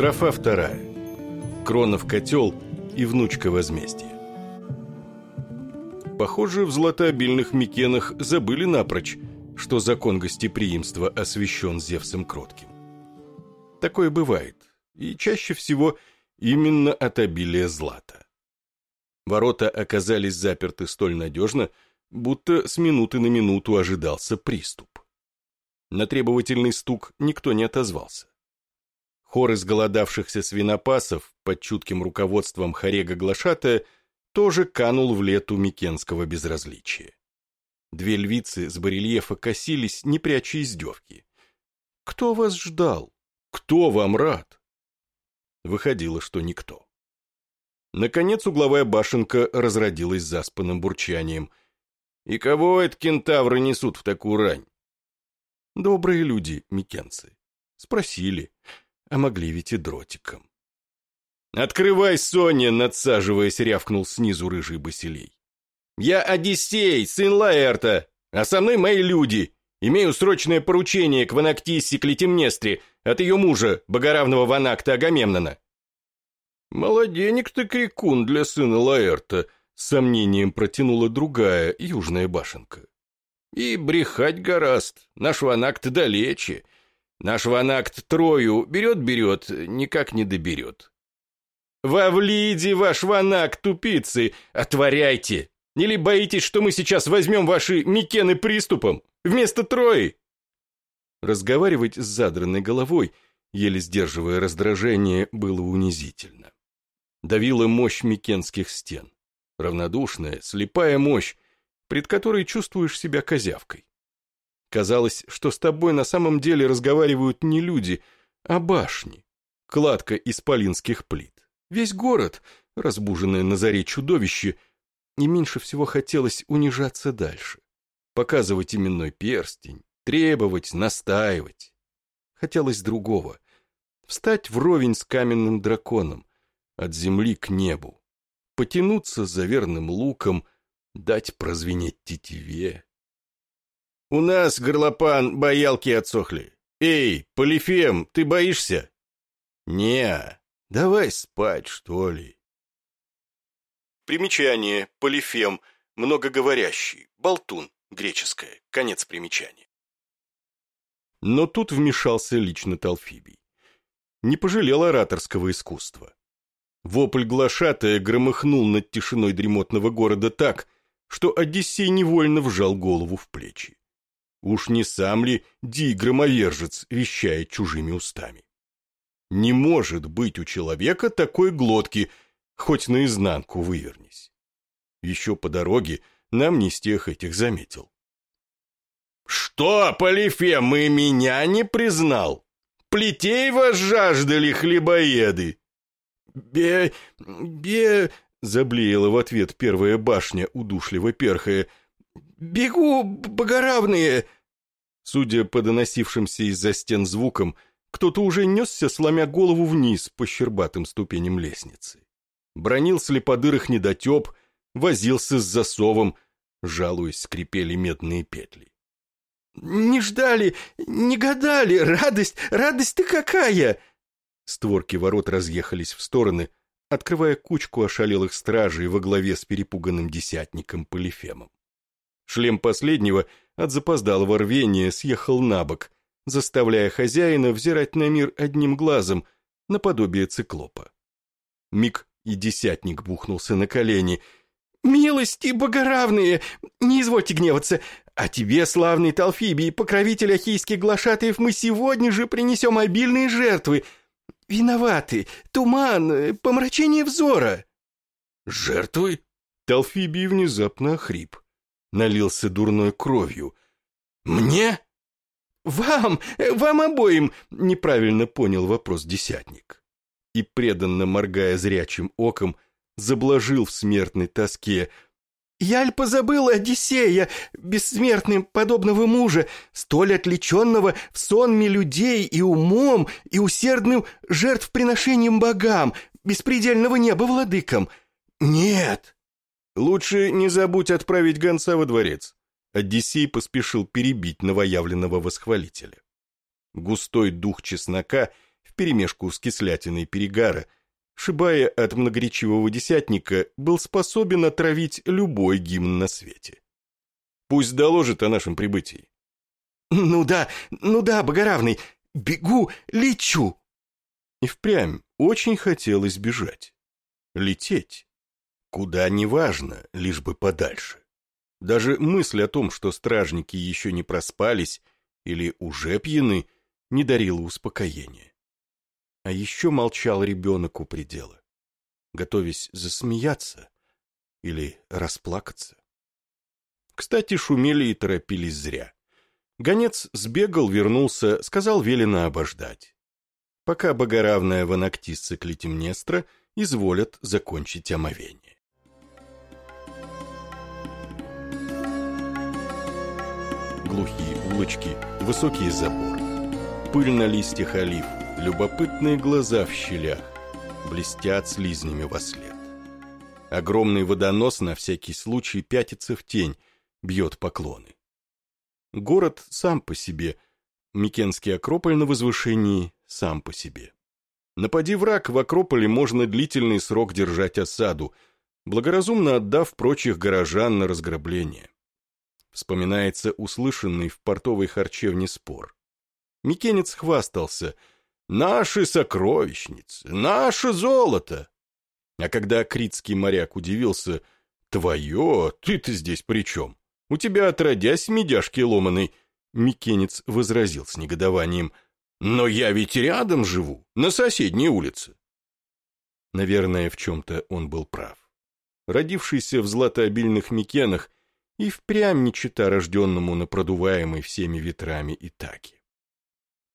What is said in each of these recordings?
Строфа вторая. Кронов котел и внучка возмездия. Похоже, в златообильных Микенах забыли напрочь, что закон гостеприимства освящен Зевсом Кротким. Такое бывает, и чаще всего именно от обилия злата. Ворота оказались заперты столь надежно, будто с минуты на минуту ожидался приступ. На требовательный стук никто не отозвался. Хор изголодавшихся свинопасов под чутким руководством Харега Глашатая тоже канул в лету микенского безразличия. Две львицы с барельефа косились, не пряча издевки. «Кто вас ждал? Кто вам рад?» Выходило, что никто. Наконец угловая башенка разродилась заспанным бурчанием. «И кого это кентавры несут в такую рань?» Добрые люди, микенцы. Спросили а могли ведь и дротиком. «Открывай, Соня!» — надсаживаясь, рявкнул снизу рыжий басилей. «Я Одиссей, сын Лаэрта, а со мной мои люди. Имею срочное поручение к Ванактиссе Клетимнестре от ее мужа, богоравного Ванакта Агамемнона». «Молоденек ты, крикун, для сына Лаэрта», — с сомнением протянула другая, южная башенка. «И брехать гораст, наш Ванакт далече, Наш ванакт Трою берет-берет, никак не доберет. «Вавлиди, ваш ванак, тупицы, отворяйте! Или боитесь, что мы сейчас возьмем ваши Микены приступом вместо Трои?» Разговаривать с задранной головой, еле сдерживая раздражение, было унизительно. Давила мощь микенских стен. Равнодушная, слепая мощь, пред которой чувствуешь себя козявкой. Казалось, что с тобой на самом деле разговаривают не люди, а башни. Кладка из полинских плит. Весь город, разбуженное на заре чудовище, и меньше всего хотелось унижаться дальше. Показывать именной перстень, требовать, настаивать. Хотелось другого. Встать вровень с каменным драконом, от земли к небу. Потянуться за верным луком, дать прозвенеть тетиве. У нас, горлопан, боялки отсохли. Эй, Полифем, ты боишься? Не, давай спать, что ли. Примечание. Полифем. Многоговорящий. Болтун. Греческое. Конец примечания. Но тут вмешался лично Талфибий. Не пожалел ораторского искусства. Вопль глашатая громыхнул над тишиной дремотного города так, что Одиссей невольно вжал голову в плечи. Уж не сам ли Ди-громовержец вещает чужими устами? Не может быть у человека такой глотки, хоть наизнанку вывернись. Еще по дороге нам не с тех этих заметил. «Что, Полифем, и меня не признал? Плетей вас жаждали хлебоеды!» «Бе... бе...» — заблеяла в ответ первая башня, удушливо перхая — «Бегу, богоравные!» Судя по доносившимся из-за стен звукам, кто-то уже несся, сломя голову вниз по щербатым ступеням лестницы. Бронил слеподырых недотеп, возился с засовом, жалуясь, скрипели медные петли. «Не ждали, не гадали, радость, радость-то какая!» Створки ворот разъехались в стороны, открывая кучку ошалелых стражей во главе с перепуганным десятником Полифемом. Шлем последнего от запоздалого рвения съехал на бок, заставляя хозяина взирать на мир одним глазом, наподобие циклопа. Миг и десятник бухнулся на колени. «Милости богоравные! Не извольте гневаться! А тебе, славный Талфибий, покровитель ахийских глашатаев, мы сегодня же принесем обильные жертвы! Виноваты! Туман! Помрачение взора!» «Жертвы?» Талфибий внезапно охрип налился дурной кровью. «Мне?» «Вам! Вам обоим!» — неправильно понял вопрос десятник. И, преданно моргая зрячим оком, заблажил в смертной тоске. «Яль позабыл Одиссея, бессмертным подобного мужа, столь отличенного в сонме людей и умом, и усердным жертвприношением богам, беспредельного неба владыкам. Нет!» Лучше не забудь отправить гонца во дворец. Одиссей поспешил перебить новоявленного восхвалителя. Густой дух чеснока вперемешку с кислятиной перегара, шибая от многоречивого десятника, был способен отравить любой гимн на свете. Пусть доложит о нашем прибытии. «Ну да, ну да, Богоравный, бегу, лечу!» И впрямь очень хотелось бежать. Лететь. Куда неважно, лишь бы подальше. Даже мысль о том, что стражники еще не проспались или уже пьяны, не дарила успокоения. А еще молчал ребенок у предела, готовясь засмеяться или расплакаться. Кстати, шумели и торопились зря. Гонец сбегал, вернулся, сказал велено обождать. Пока богоравная ванактисца Клетимнестра изволят закончить омовение. Глухие улочки, высокие заборы, пыль на листьях олив, любопытные глаза в щелях, блестят слизнями во след. Огромный водонос на всякий случай пятится в тень, бьет поклоны. Город сам по себе, Микенский Акрополь на возвышении сам по себе. Напади враг, в Акрополе можно длительный срок держать осаду, благоразумно отдав прочих горожан на разграбление. Вспоминается услышанный в портовой харчевне спор. Микенец хвастался «Наши сокровищницы! Наше золото!» А когда критский моряк удивился «Твое? Ты-то здесь при чем? У тебя отродясь медяшки ломаной!» Микенец возразил с негодованием «Но я ведь рядом живу, на соседней улице!» Наверное, в чем-то он был прав. Родившийся в златообильных Микенах и впрямь не чита рожденному на продуваемой всеми ветрами Итаке.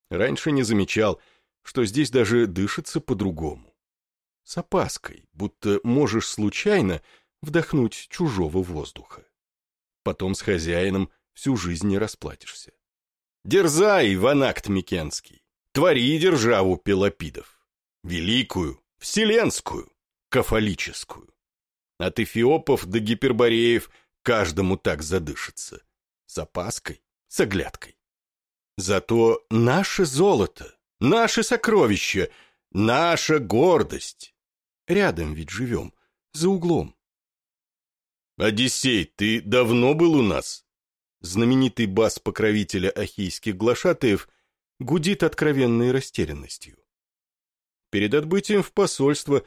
Раньше не замечал, что здесь даже дышится по-другому. С опаской, будто можешь случайно вдохнуть чужого воздуха. Потом с хозяином всю жизнь не расплатишься. Дерзай, Ванакт Микенский, твори державу Пелопидов, великую, вселенскую, кафолическую. От эфиопов до гипербореев каждому так задышится. С опаской, с оглядкой. Зато наше золото, наше сокровище, наша гордость. Рядом ведь живем, за углом. «Одиссей, ты давно был у нас?» Знаменитый бас покровителя ахейских глашатаев гудит откровенной растерянностью. Перед отбытием в посольство...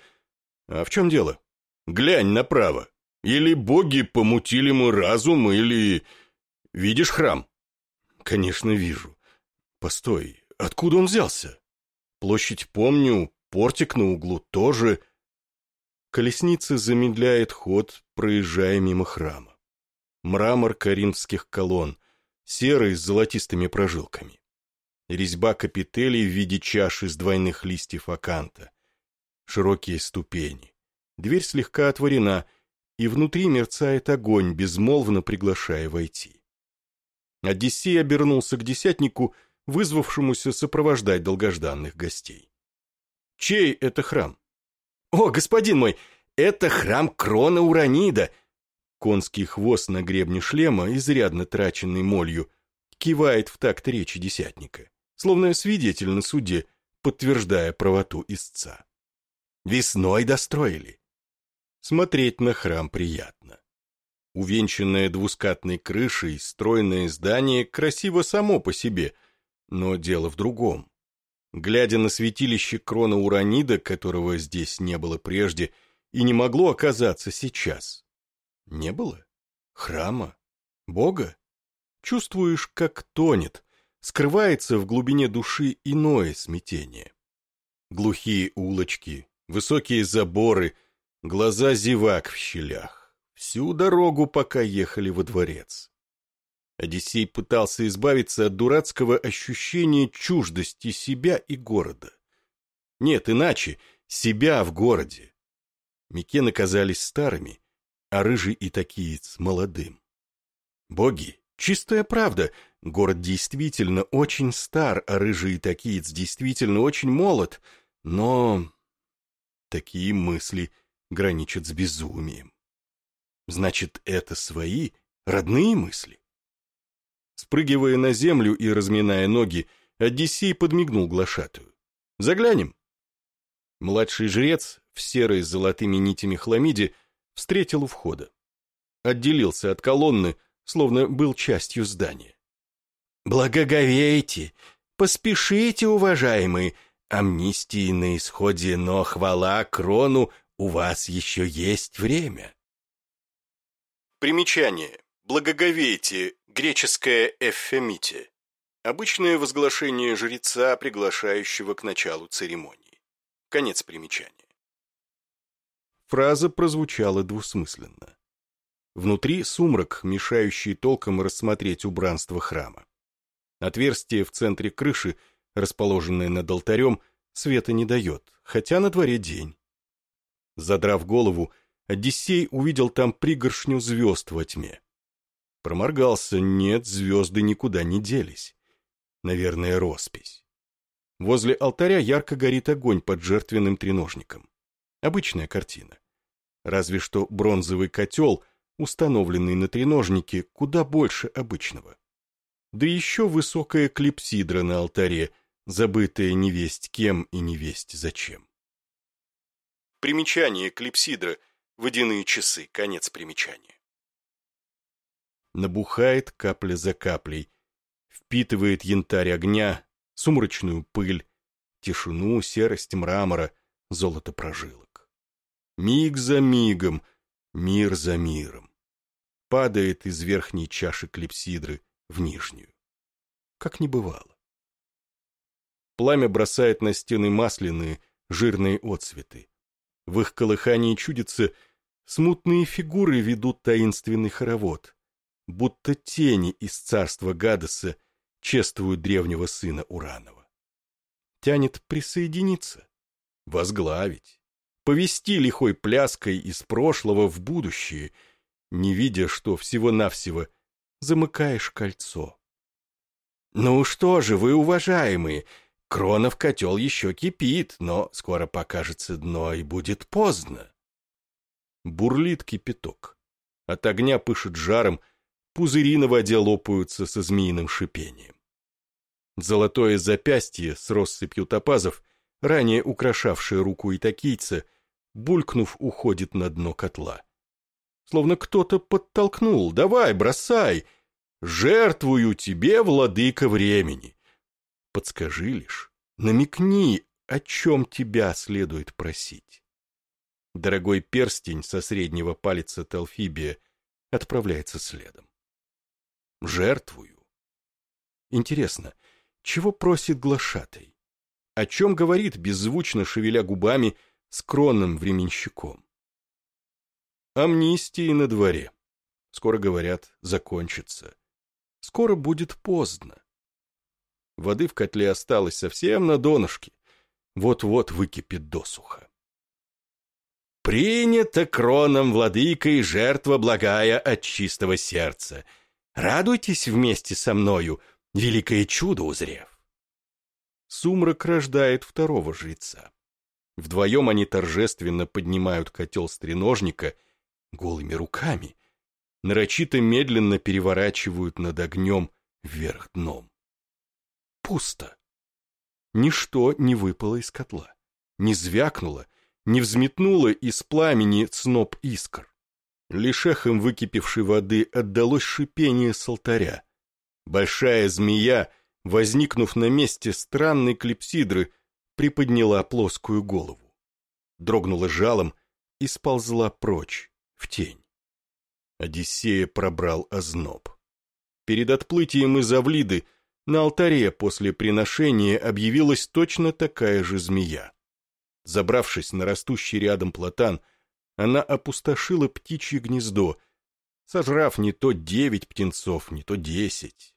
А в чем дело? Глянь направо. Или боги помутили ему разум, или... Видишь храм? Конечно, вижу. Постой, откуда он взялся? Площадь помню, портик на углу тоже. Колесница замедляет ход, проезжая мимо храма. Мрамор коринфских колонн, серый с золотистыми прожилками. Резьба капителей в виде чаши с двойных листьев аканта. Широкие ступени. Дверь слегка отворена, и внутри мерцает огонь, безмолвно приглашая войти. Одиссей обернулся к десятнику, вызвавшемуся сопровождать долгожданных гостей. «Чей это храм?» «О, господин мой, это храм Крона Уранида!» Конский хвост на гребне шлема, изрядно траченный молью, кивает в такт речи десятника, словно свидетель на суде, подтверждая правоту истца. «Весной достроили». Смотреть на храм приятно. Увенчанное двускатной крышей, стройное здание красиво само по себе, но дело в другом. Глядя на святилище крона Уранида, которого здесь не было прежде и не могло оказаться сейчас. Не было? Храма? Бога? Чувствуешь, как тонет, скрывается в глубине души иное смятение. Глухие улочки, высокие заборы, глаза зевак в щелях. Всю дорогу, пока ехали во дворец. Одиссей пытался избавиться от дурацкого ощущения чуждости себя и города. Нет, иначе, себя в городе. Микены казались старыми, а рыжий и молодым. Боги, чистая правда, город действительно очень стар, а рыжий и действительно очень молод, но... Такие мысли граничат с безумием. Значит, это свои, родные мысли? Спрыгивая на землю и разминая ноги, Одиссей подмигнул глашатую. Заглянем. Младший жрец в серой с золотыми нитями хламиде встретил у входа. Отделился от колонны, словно был частью здания. «Благоговейте! Поспешите, уважаемые! Амнистии на исходе, но хвала крону, у вас еще есть время!» Примечание. Благоговейте. Греческое «эффемите». Обычное возглашение жреца, приглашающего к началу церемонии. Конец примечания. Фраза прозвучала двусмысленно. Внутри сумрак, мешающий толком рассмотреть убранство храма. Отверстие в центре крыши, расположенное над алтарем, света не дает, хотя на дворе день. Задрав голову, Одиссей увидел там пригоршню звезд во тьме. Проморгался, нет, звезды никуда не делись. Наверное, роспись. Возле алтаря ярко горит огонь под жертвенным треножником. Обычная картина. Разве что бронзовый котел, установленный на треножнике, куда больше обычного. Да еще высокая клипсидра на алтаре, забытая невесть кем и невесть зачем. Примечание клипсидра, водяные часы, конец примечания. Набухает капля за каплей, впитывает янтарь огня, сумрачную пыль, тишину, серость мрамора, золото прожилок. Миг за мигом, мир за миром. Падает из верхней чаши клипсидры в нижнюю. Как не бывало. Пламя бросает на стены масляные, жирные отцветы. В их колыхании чудится, смутные фигуры ведут таинственный хоровод, будто тени из царства Гадоса чествуют древнего сына Уранова. Тянет присоединиться, возглавить, повести лихой пляской из прошлого в будущее, не видя, что всего-навсего замыкаешь кольцо. «Ну что же вы, уважаемые, Кронов котел еще кипит, но скоро покажется дно и будет поздно». Бурлит кипяток. От огня пышет жаром, пузыри на воде лопаются со змеиным шипением. Золотое запястье с россыпью топазов, ранее украшавшее руку итакийца, булькнув, уходит на дно котла. Словно кто-то подтолкнул. «Давай, бросай! Жертвую тебе, владыка времени!» Подскажи лишь, намекни, о чем тебя следует просить. Дорогой перстень со среднего пальца Телфибия отправляется следом. Жертвую. Интересно, чего просит глашатай? О чем говорит, беззвучно шевеля губами, скромным временщиком? Амнистии на дворе. Скоро, говорят, закончится. Скоро будет поздно. Воды в котле осталось совсем на донышке. Вот-вот выкипит досуха. «Принято кроном владыкой жертва благая от чистого сердца», Радуйтесь вместе со мною, великое чудо узрев. Сумрак рождает второго жреца. Вдвоем они торжественно поднимают котел стреножника голыми руками, нарочито медленно переворачивают над огнем вверх дном. Пусто. Ничто не выпало из котла, не звякнуло, не взметнуло из пламени сноп искр. Лишь эхом выкипевшей воды отдалось шипение с алтаря. Большая змея, возникнув на месте странной клипсидры, приподняла плоскую голову. Дрогнула жалом и сползла прочь, в тень. Одиссея пробрал озноб. Перед отплытием из Авлиды на алтаре после приношения объявилась точно такая же змея. Забравшись на растущий рядом платан, она опустошила птичье гнездо, сожрав не то девять птенцов, не то десять.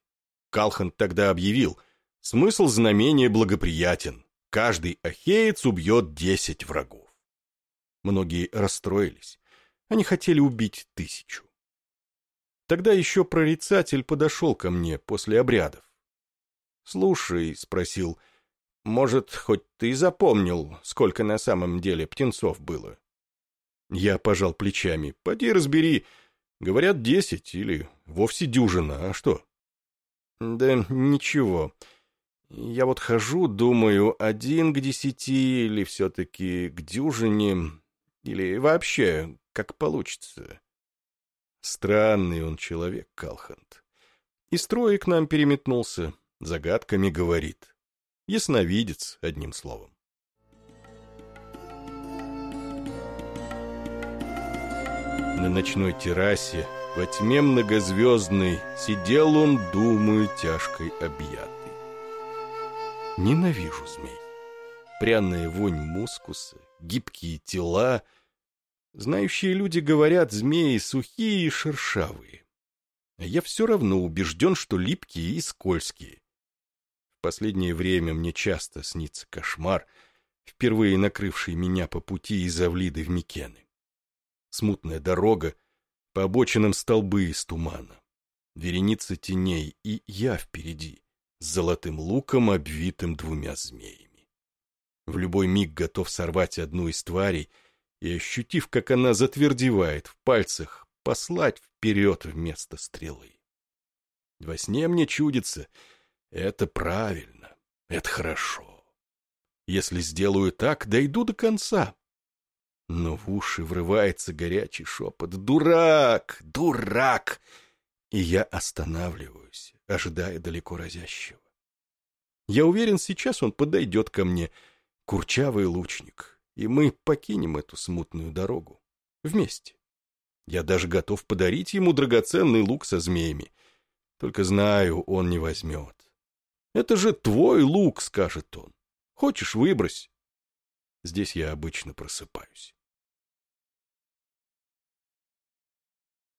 Калхан тогда объявил, смысл знамения благоприятен, каждый ахеец убьет десять врагов. Многие расстроились, они хотели убить тысячу. Тогда еще прорицатель подошел ко мне после обрядов. «Слушай», — спросил, — «может, хоть ты запомнил, сколько на самом деле птенцов было?» Я пожал плечами. Поди разбери. Говорят, десять или вовсе дюжина, а что? Да ничего. Я вот хожу, думаю, один к десяти или все-таки к дюжине, или вообще, как получится. Странный он человек, Калхант. И строя к нам переметнулся, загадками говорит. Ясновидец, одним словом. На ночной террасе, во тьме многозвездной, Сидел он, думаю, тяжкой объятый. Ненавижу змей. Пряная вонь мускуса, гибкие тела. Знающие люди говорят, змеи сухие и шершавые. А я все равно убежден, что липкие и скользкие. Последнее время мне часто снится кошмар, впервые накрывший меня по пути из Авлиды в Микены. Смутная дорога, по обочинам столбы из тумана, вереница теней, и я впереди, с золотым луком, обвитым двумя змеями. В любой миг готов сорвать одну из тварей и, ощутив, как она затвердевает в пальцах, послать вперед вместо стрелы. Во сне мне чудится, это правильно, это хорошо. Если сделаю так, дойду до конца. Но в уши врывается горячий шепот «Дурак! Дурак!» И я останавливаюсь, ожидая далеко разящего. Я уверен, сейчас он подойдет ко мне, курчавый лучник, и мы покинем эту смутную дорогу. Вместе. Я даже готов подарить ему драгоценный лук со змеями. Только знаю, он не возьмет. «Это же твой лук», — скажет он. «Хочешь, выбрось». Здесь я обычно просыпаюсь.